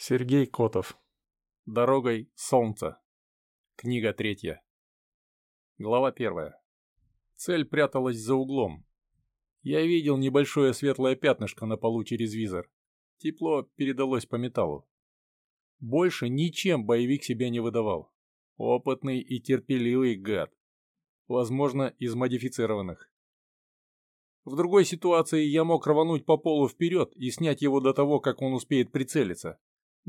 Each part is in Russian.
Сергей Котов. Дорогой солнца. Книга третья. Глава первая. Цель пряталась за углом. Я видел небольшое светлое пятнышко на полу через визор. Тепло передалось по металлу. Больше ничем боевик себя не выдавал. Опытный и терпеливый гад. Возможно, из модифицированных. В другой ситуации я мог рвануть по полу вперед и снять его до того, как он успеет прицелиться.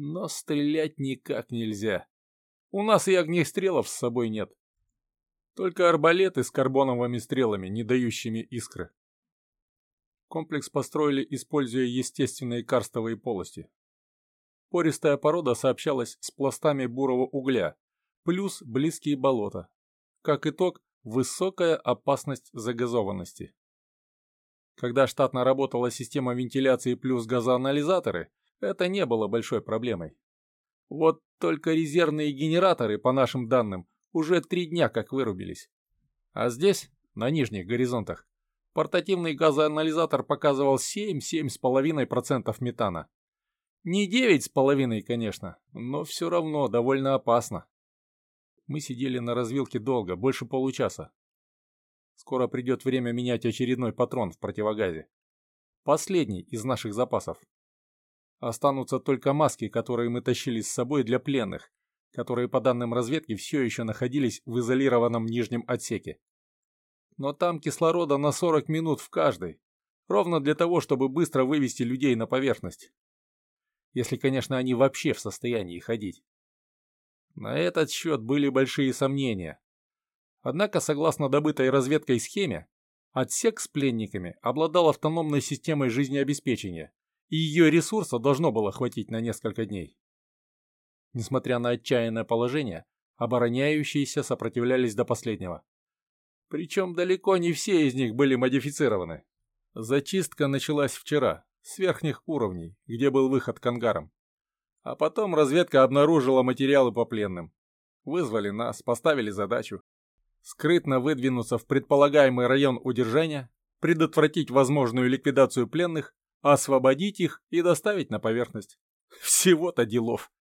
Но стрелять никак нельзя. У нас и огнестрелов с собой нет. Только арбалеты с карбоновыми стрелами, не дающими искры. Комплекс построили, используя естественные карстовые полости. Пористая порода сообщалась с пластами бурого угля, плюс близкие болота. Как итог, высокая опасность загазованности. Когда штатно работала система вентиляции плюс газоанализаторы, это не было большой проблемой. Вот только резервные генераторы, по нашим данным, уже три дня как вырубились. А здесь, на нижних горизонтах, портативный газоанализатор показывал 7-7,5% метана. Не 9,5, конечно, но все равно довольно опасно. Мы сидели на развилке долго, больше получаса. Скоро придет время менять очередной патрон в противогазе. Последний из наших запасов. Останутся только маски, которые мы тащили с собой для пленных, которые, по данным разведки, все еще находились в изолированном нижнем отсеке. Но там кислорода на 40 минут в каждой, ровно для того, чтобы быстро вывести людей на поверхность. Если, конечно, они вообще в состоянии ходить. На этот счет были большие сомнения. Однако, согласно добытой разведкой схеме, отсек с пленниками обладал автономной системой жизнеобеспечения, и ее ресурса должно было хватить на несколько дней. Несмотря на отчаянное положение, обороняющиеся сопротивлялись до последнего. Причем далеко не все из них были модифицированы. Зачистка началась вчера, с верхних уровней, где был выход к ангарам. А потом разведка обнаружила материалы по пленным. Вызвали нас, поставили задачу. Скрытно выдвинуться в предполагаемый район удержания, предотвратить возможную ликвидацию пленных освободить их и доставить на поверхность. Всего-то делов.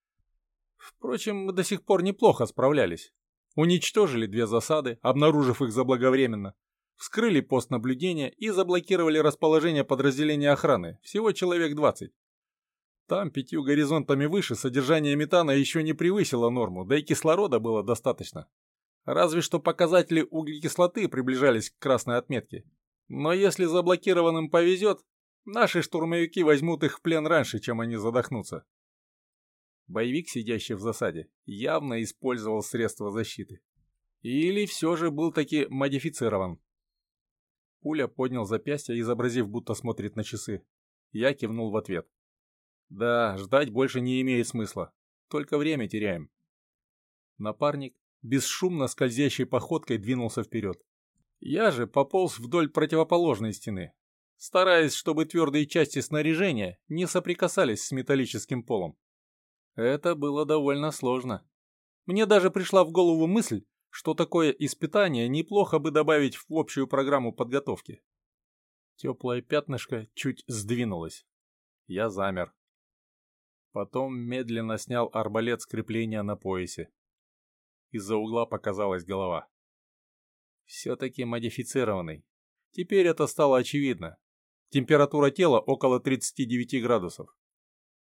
Впрочем, мы до сих пор неплохо справлялись. Уничтожили две засады, обнаружив их заблаговременно. Вскрыли пост наблюдения и заблокировали расположение подразделения охраны, всего человек 20. Там, пятью горизонтами выше, содержание метана еще не превысило норму, да и кислорода было достаточно. Разве что показатели углекислоты приближались к красной отметке. Но если заблокированным повезет, Наши штурмовики возьмут их в плен раньше, чем они задохнутся. Боевик, сидящий в засаде, явно использовал средства защиты. Или все же был таки модифицирован. Пуля поднял запястье, изобразив, будто смотрит на часы. Я кивнул в ответ. Да, ждать больше не имеет смысла. Только время теряем. Напарник бесшумно скользящей походкой двинулся вперед. Я же пополз вдоль противоположной стены, стараясь, чтобы твердые части снаряжения не соприкасались с металлическим полом. Это было довольно сложно. Мне даже пришла в голову мысль, что такое испытание неплохо бы добавить в общую программу подготовки. Теплое пятнышко чуть сдвинулось. Я замер. Потом медленно снял арбалет с крепления на поясе. Из-за угла показалась голова. Все-таки модифицированный. Теперь это стало очевидно. Температура тела около 39 градусов.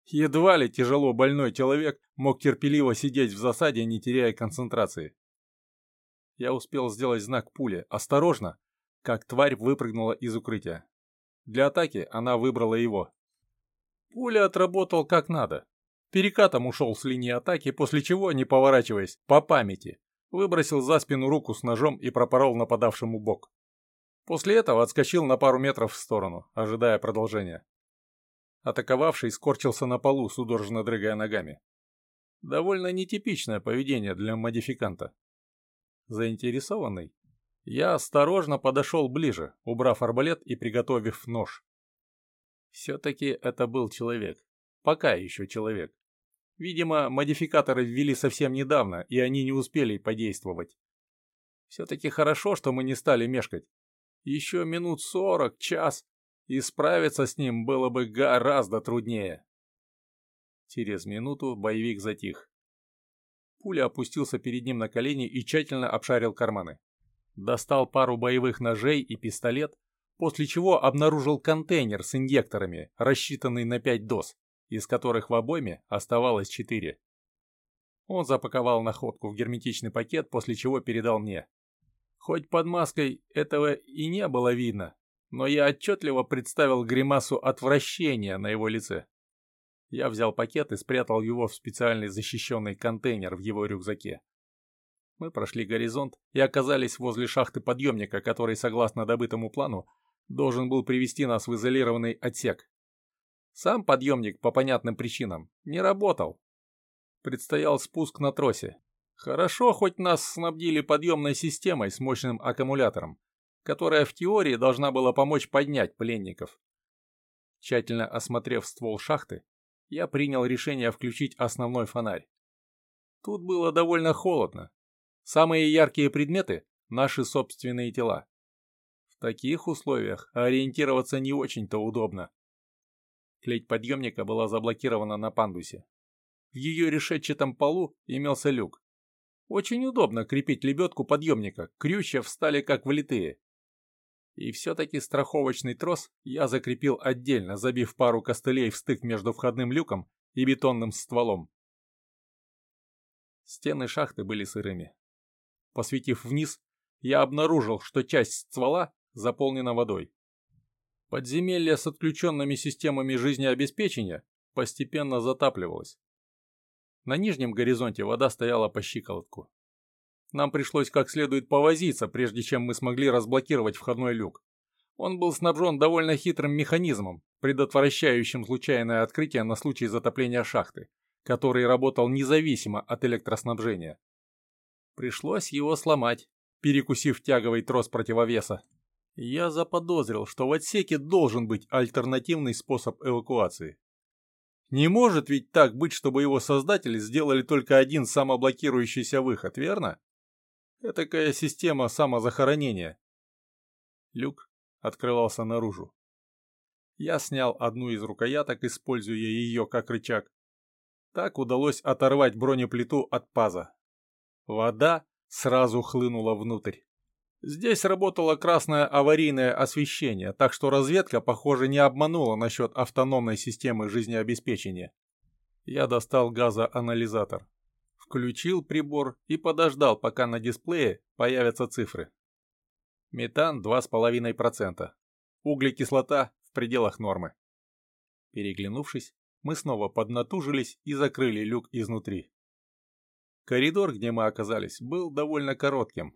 Едва ли тяжело больной человек мог терпеливо сидеть в засаде, не теряя концентрации. Я успел сделать знак пуле «Осторожно!», как тварь выпрыгнула из укрытия. Для атаки она выбрала его. Пуля отработал как надо. Перекатом ушел с линии атаки, после чего, не поворачиваясь, по памяти, выбросил за спину руку с ножом и пропорол нападавшему бок. После этого отскочил на пару метров в сторону, ожидая продолжения. Атаковавший скорчился на полу, судорожно дрыгая ногами. Довольно нетипичное поведение для модификанта. Заинтересованный, я осторожно подошел ближе, убрав арбалет и приготовив нож. Все-таки это был человек. Пока еще человек. Видимо, модификаторы ввели совсем недавно, и они не успели подействовать. Все-таки хорошо, что мы не стали мешкать еще минут сорок, час, и справиться с ним было бы гораздо труднее. Через минуту боевик затих. Пуля опустился перед ним на колени и тщательно обшарил карманы. Достал пару боевых ножей и пистолет, после чего обнаружил контейнер с инъекторами, рассчитанный на 5 доз, из которых в обойме оставалось 4. Он запаковал находку в герметичный пакет, после чего передал мне. Хоть под маской этого и не было видно, но я отчетливо представил гримасу отвращения на его лице. Я взял пакет и спрятал его в специальный защищенный контейнер в его рюкзаке. Мы прошли горизонт и оказались возле шахты подъемника, который, согласно добытому плану, должен был привести нас в изолированный отсек. Сам подъемник по понятным причинам не работал. Предстоял спуск на тросе. Хорошо, хоть нас снабдили подъемной системой с мощным аккумулятором, которая в теории должна была помочь поднять пленников. Тщательно осмотрев ствол шахты, я принял решение включить основной фонарь. Тут было довольно холодно. Самые яркие предметы – наши собственные тела. В таких условиях ориентироваться не очень-то удобно. Клеть подъемника была заблокирована на пандусе. В ее решетчатом полу имелся люк. Очень удобно крепить лебедку подъемника, крючья встали как влитые. И все-таки страховочный трос я закрепил отдельно, забив пару костылей в стык между входным люком и бетонным стволом. Стены шахты были сырыми. Посветив вниз, я обнаружил, что часть ствола заполнена водой. Подземелье с отключенными системами жизнеобеспечения постепенно затапливалось. На нижнем горизонте вода стояла по щиколотку. Нам пришлось как следует повозиться, прежде чем мы смогли разблокировать входной люк. Он был снабжен довольно хитрым механизмом, предотвращающим случайное открытие на случай затопления шахты, который работал независимо от электроснабжения. Пришлось его сломать, перекусив тяговый трос противовеса. Я заподозрил, что в отсеке должен быть альтернативный способ эвакуации. Не может ведь так быть, чтобы его создатели сделали только один самоблокирующийся выход, верно? Этакая система самозахоронения. Люк открывался наружу. Я снял одну из рукояток, используя ее как рычаг. Так удалось оторвать бронеплиту от паза. Вода сразу хлынула внутрь. Здесь работало красное аварийное освещение, так что разведка, похоже, не обманула насчет автономной системы жизнеобеспечения. Я достал газоанализатор. Включил прибор и подождал, пока на дисплее появятся цифры. Метан 2,5%. Углекислота в пределах нормы. Переглянувшись, мы снова поднатужились и закрыли люк изнутри. Коридор, где мы оказались, был довольно коротким.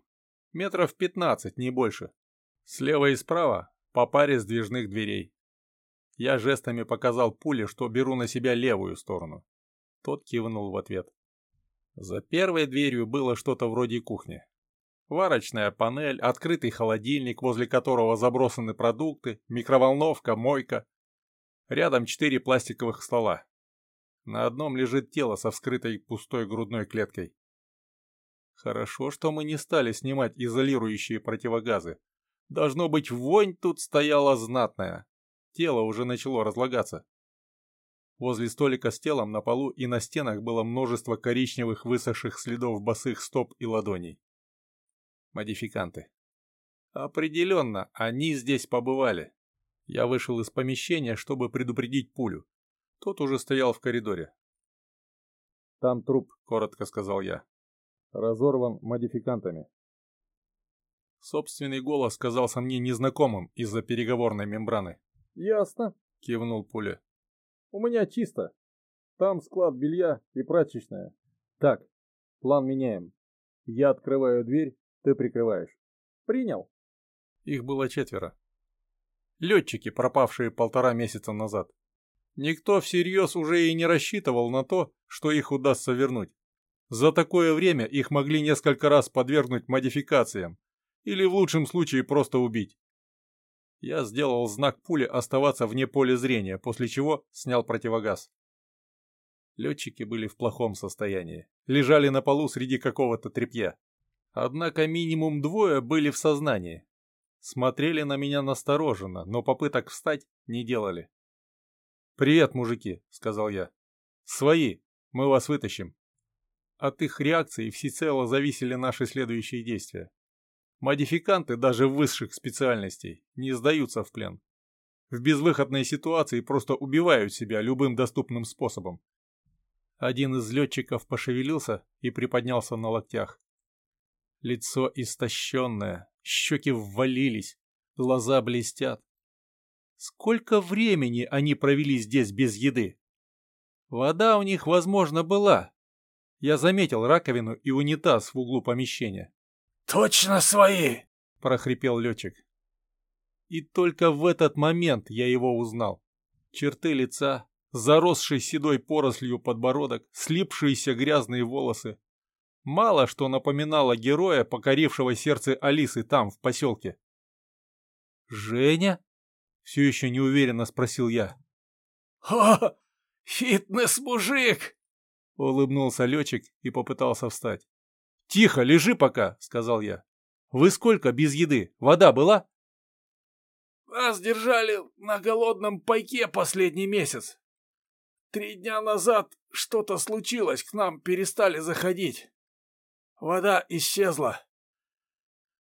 Метров 15, не больше. Слева и справа по паре сдвижных дверей. Я жестами показал пуле, что беру на себя левую сторону. Тот кивнул в ответ. За первой дверью было что-то вроде кухни. Варочная панель, открытый холодильник, возле которого забросаны продукты, микроволновка, мойка. Рядом четыре пластиковых стола. На одном лежит тело со вскрытой пустой грудной клеткой. Хорошо, что мы не стали снимать изолирующие противогазы. Должно быть, вонь тут стояла знатная. Тело уже начало разлагаться. Возле столика с телом на полу и на стенах было множество коричневых высохших следов босых стоп и ладоней. Модификанты. Определенно, они здесь побывали. Я вышел из помещения, чтобы предупредить пулю. Тот уже стоял в коридоре. «Там труп», — коротко сказал я. «Разорван модификантами». Собственный голос казался мне незнакомым из-за переговорной мембраны. «Ясно», — кивнул Пуля. У меня чисто. Там склад белья и прачечная. Так, план меняем. Я открываю дверь, ты прикрываешь. Принял. Их было четверо. Летчики, пропавшие полтора месяца назад. Никто всерьез уже и не рассчитывал на то, что их удастся вернуть. За такое время их могли несколько раз подвергнуть модификациям, или в лучшем случае просто убить. Я сделал знак пуле оставаться вне поля зрения, после чего снял противогаз. Летчики были в плохом состоянии. Лежали на полу среди какого-то тряпья. Однако минимум двое были в сознании. Смотрели на меня настороженно, но попыток встать не делали. «Привет, мужики», — сказал я. Свои. Мы вас вытащим. От их реакции всецело зависели наши следующие действия. Модификанты даже высших специальностей не сдаются в плен. В безвыходной ситуации просто убивают себя любым доступным способом. Один из летчиков пошевелился и приподнялся на локтях. Лицо истощенное, щеки ввалились, глаза блестят. Сколько времени они провели здесь без еды? Вода у них, возможно, была. Я заметил раковину и унитаз в углу помещения. «Точно свои!» — прохрипел летчик. И только в этот момент я его узнал. Черты лица, заросший седой порослью подбородок, слипшиеся грязные волосы. Мало что напоминало героя, покорившего сердце Алисы там, в поселке. «Женя?» — все еще неуверенно спросил я. «О, фитнес-мужик!» — улыбнулся летчик и попытался встать. «Тихо, лежи пока», — сказал я. «Вы сколько без еды? Вода была?» «Нас держали на голодном пайке последний месяц. Три дня назад что-то случилось, к нам перестали заходить. Вода исчезла.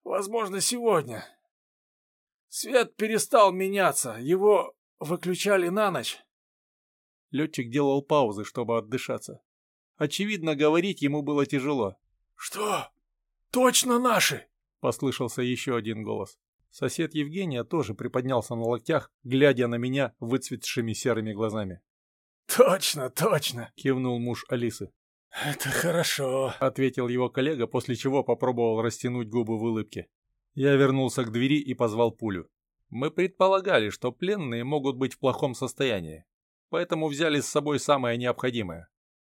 Возможно, сегодня. Свет перестал меняться, его выключали на ночь. Летчик делал паузы, чтобы отдышаться. Очевидно, говорить ему было тяжело. «Что? Точно наши?» — послышался еще один голос. Сосед Евгения тоже приподнялся на локтях, глядя на меня выцветшими серыми глазами. «Точно, точно!» — кивнул муж Алисы. «Это хорошо», — ответил его коллега, после чего попробовал растянуть губы в улыбке. Я вернулся к двери и позвал пулю. Мы предполагали, что пленные могут быть в плохом состоянии, поэтому взяли с собой самое необходимое.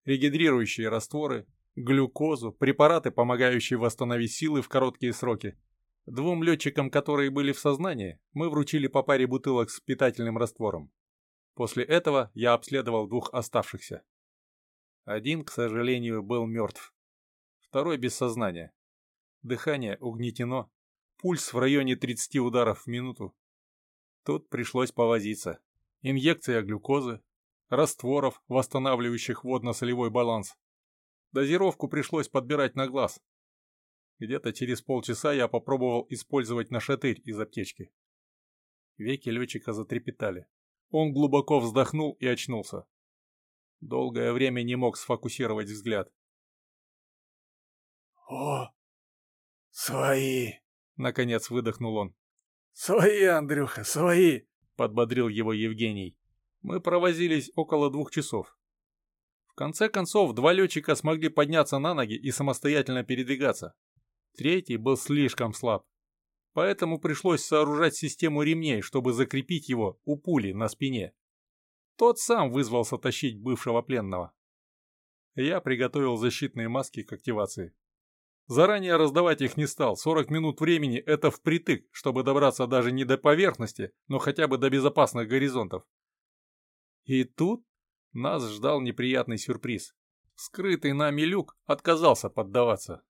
Регидрирующие растворы, глюкозу, препараты, помогающие восстановить силы в короткие сроки. Двум летчикам, которые были в сознании, мы вручили по паре бутылок с питательным раствором. После этого я обследовал двух оставшихся. Один, к сожалению, был мертв. Второй без сознания. Дыхание угнетено. Пульс в районе 30 ударов в минуту. Тут пришлось повозиться. Инъекция глюкозы, растворов, восстанавливающих водно-солевой баланс. Дозировку пришлось подбирать на глаз. Где-то через полчаса я попробовал использовать нашатырь из аптечки. Веки летчика затрепетали. Он глубоко вздохнул и очнулся. Долгое время не мог сфокусировать взгляд. «О, свои!» — наконец выдохнул он. «Свои, Андрюха, свои!» — подбодрил его Евгений. Мы провозились около двух часов. В конце концов, два летчика смогли подняться на ноги и самостоятельно передвигаться. Третий был слишком слаб поэтому пришлось сооружать систему ремней, чтобы закрепить его у пули на спине. Тот сам вызвался тащить бывшего пленного. Я приготовил защитные маски к активации. Заранее раздавать их не стал, 40 минут времени – это впритык, чтобы добраться даже не до поверхности, но хотя бы до безопасных горизонтов. И тут нас ждал неприятный сюрприз. Скрытый нами люк отказался поддаваться.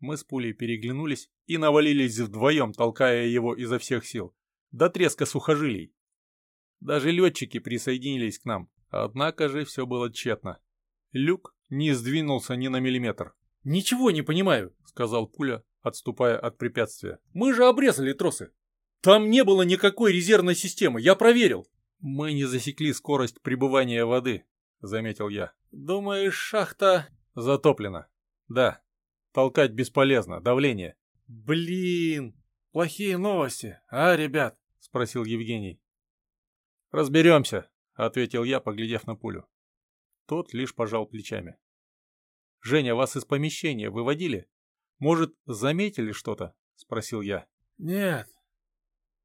Мы с пулей переглянулись и навалились вдвоем, толкая его изо всех сил. До треска сухожилий. Даже летчики присоединились к нам. Однако же все было тщетно. Люк не сдвинулся ни на миллиметр. «Ничего не понимаю», — сказал Пуля, отступая от препятствия. «Мы же обрезали тросы. Там не было никакой резервной системы, я проверил». «Мы не засекли скорость пребывания воды», — заметил я. «Думаешь, шахта...» «Затоплена. Да, Толкать бесполезно, давление. Блин, плохие новости, а, ребят? Спросил Евгений. Разберемся, ответил я, поглядев на пулю. Тот лишь пожал плечами. Женя, вас из помещения выводили? Может, заметили что-то? Спросил я. Нет.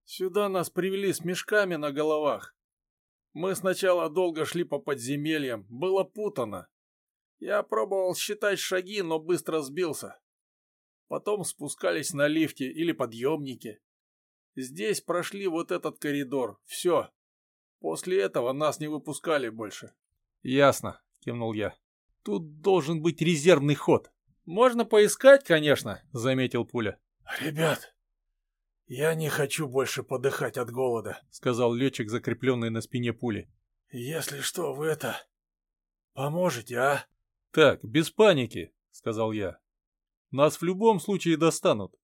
Сюда нас привели с мешками на головах. Мы сначала долго шли по подземельям, было путано. Я пробовал считать шаги, но быстро сбился. Потом спускались на лифте или подъемнике. Здесь прошли вот этот коридор. Все. После этого нас не выпускали больше. Ясно, кивнул я. Тут должен быть резервный ход. Можно поискать, конечно, заметил Пуля. Ребят, я не хочу больше подыхать от голода, сказал летчик, закрепленный на спине пули. Если что, вы это... Поможете, а? Так, без паники, сказал я. Нас в любом случае достанут.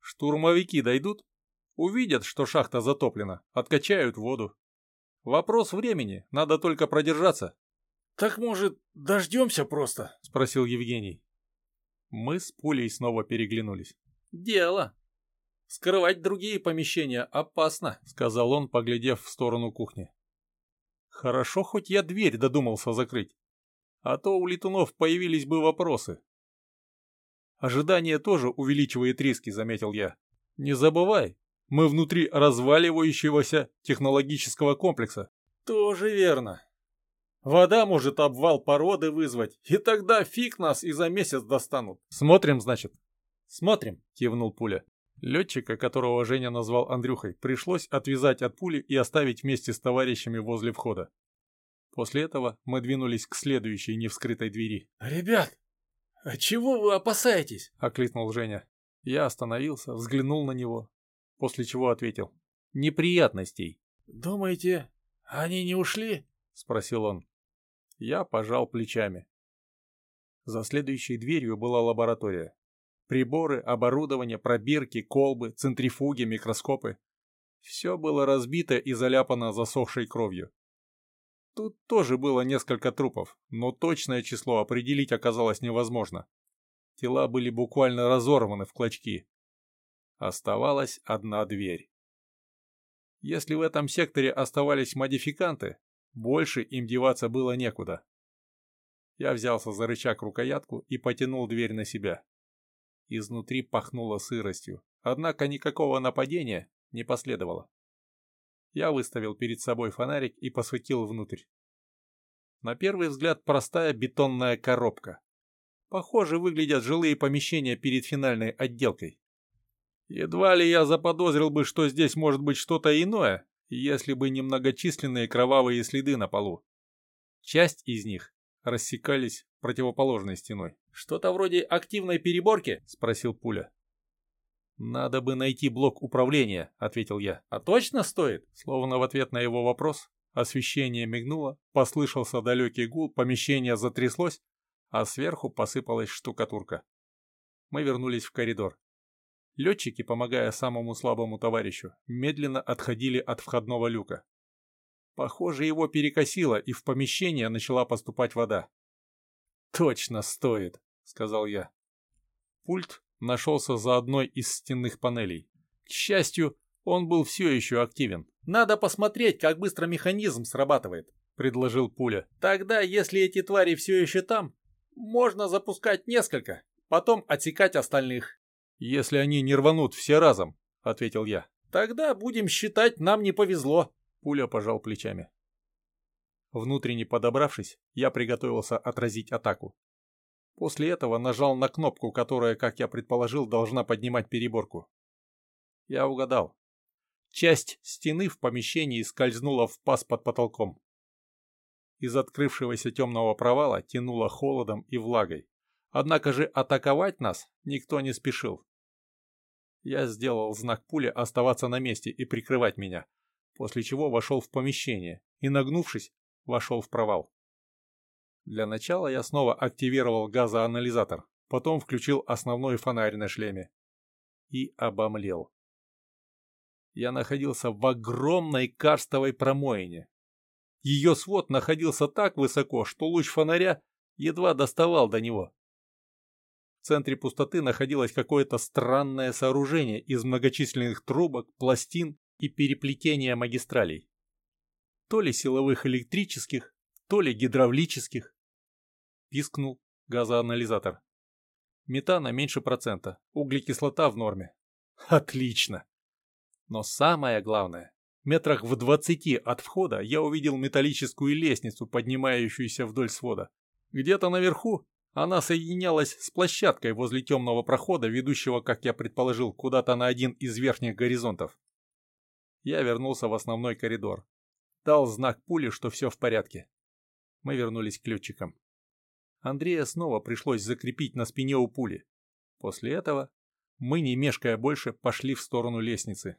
Штурмовики дойдут, увидят, что шахта затоплена, откачают воду. Вопрос времени, надо только продержаться. Так, может, дождемся просто? Спросил Евгений. Мы с Пулей снова переглянулись. Дело. Скрывать другие помещения опасно, сказал он, поглядев в сторону кухни. Хорошо, хоть я дверь додумался закрыть. А то у летунов появились бы вопросы. Ожидание тоже увеличивает риски, заметил я. Не забывай, мы внутри разваливающегося технологического комплекса. Тоже верно. Вода может обвал породы вызвать, и тогда фиг нас и за месяц достанут. Смотрим, значит? Смотрим, кивнул пуля. Летчика, которого Женя назвал Андрюхой, пришлось отвязать от пули и оставить вместе с товарищами возле входа. После этого мы двинулись к следующей невскрытой двери. «Ребят, а чего вы опасаетесь?» — окликнул Женя. Я остановился, взглянул на него, после чего ответил. «Неприятностей». «Думаете, они не ушли?» — спросил он. Я пожал плечами. За следующей дверью была лаборатория. Приборы, оборудование, пробирки, колбы, центрифуги, микроскопы. Все было разбито и заляпано засохшей кровью. Тут тоже было несколько трупов, но точное число определить оказалось невозможно. Тела были буквально разорваны в клочки. Оставалась одна дверь. Если в этом секторе оставались модификанты, больше им деваться было некуда. Я взялся за рычаг рукоятку и потянул дверь на себя. Изнутри пахнуло сыростью, однако никакого нападения не последовало. Я выставил перед собой фонарик и посветил внутрь. На первый взгляд простая бетонная коробка. Похоже, выглядят жилые помещения перед финальной отделкой. Едва ли я заподозрил бы, что здесь может быть что-то иное, если бы не многочисленные кровавые следы на полу. Часть из них рассекались противоположной стеной. «Что-то вроде активной переборки?» — спросил Пуля. «Надо бы найти блок управления», — ответил я. «А точно стоит?» Словно в ответ на его вопрос, освещение мигнуло, послышался далекий гул, помещение затряслось, а сверху посыпалась штукатурка. Мы вернулись в коридор. Летчики, помогая самому слабому товарищу, медленно отходили от входного люка. Похоже, его перекосило, и в помещение начала поступать вода. «Точно стоит», — сказал я. Пульт нашелся за одной из стенных панелей. К счастью, он был все еще активен. «Надо посмотреть, как быстро механизм срабатывает», — предложил Пуля. «Тогда, если эти твари все еще там, можно запускать несколько, потом отсекать остальных». «Если они не рванут все разом», — ответил я. «Тогда будем считать, нам не повезло», Пуля пожал плечами. Внутренне подобравшись, я приготовился отразить атаку. После этого нажал на кнопку, которая, как я предположил, должна поднимать переборку. Я угадал. Часть стены в помещении скользнула в паз под потолком. Из открывшегося темного провала тянуло холодом и влагой. Однако же атаковать нас никто не спешил. Я сделал знак пули оставаться на месте и прикрывать меня, после чего вошел в помещение и, нагнувшись, вошел в провал. Для начала я снова активировал газоанализатор, потом включил основной фонарь на шлеме и обомлел. Я находился в огромной карстовой промоине. Ее свод находился так высоко, что луч фонаря едва доставал до него. В центре пустоты находилось какое-то странное сооружение из многочисленных трубок, пластин и переплетения магистралей. То ли силовых электрических, то ли гидравлических. Пискнул газоанализатор. Метана меньше процента, углекислота в норме. Отлично! Но самое главное, метрах в двадцати от входа я увидел металлическую лестницу, поднимающуюся вдоль свода. Где-то наверху она соединялась с площадкой возле темного прохода, ведущего, как я предположил, куда-то на один из верхних горизонтов я вернулся в основной коридор. Дал знак пули, что все в порядке. Мы вернулись к летчикам. Андрея снова пришлось закрепить на спине у пули. После этого мы, не мешкая больше, пошли в сторону лестницы,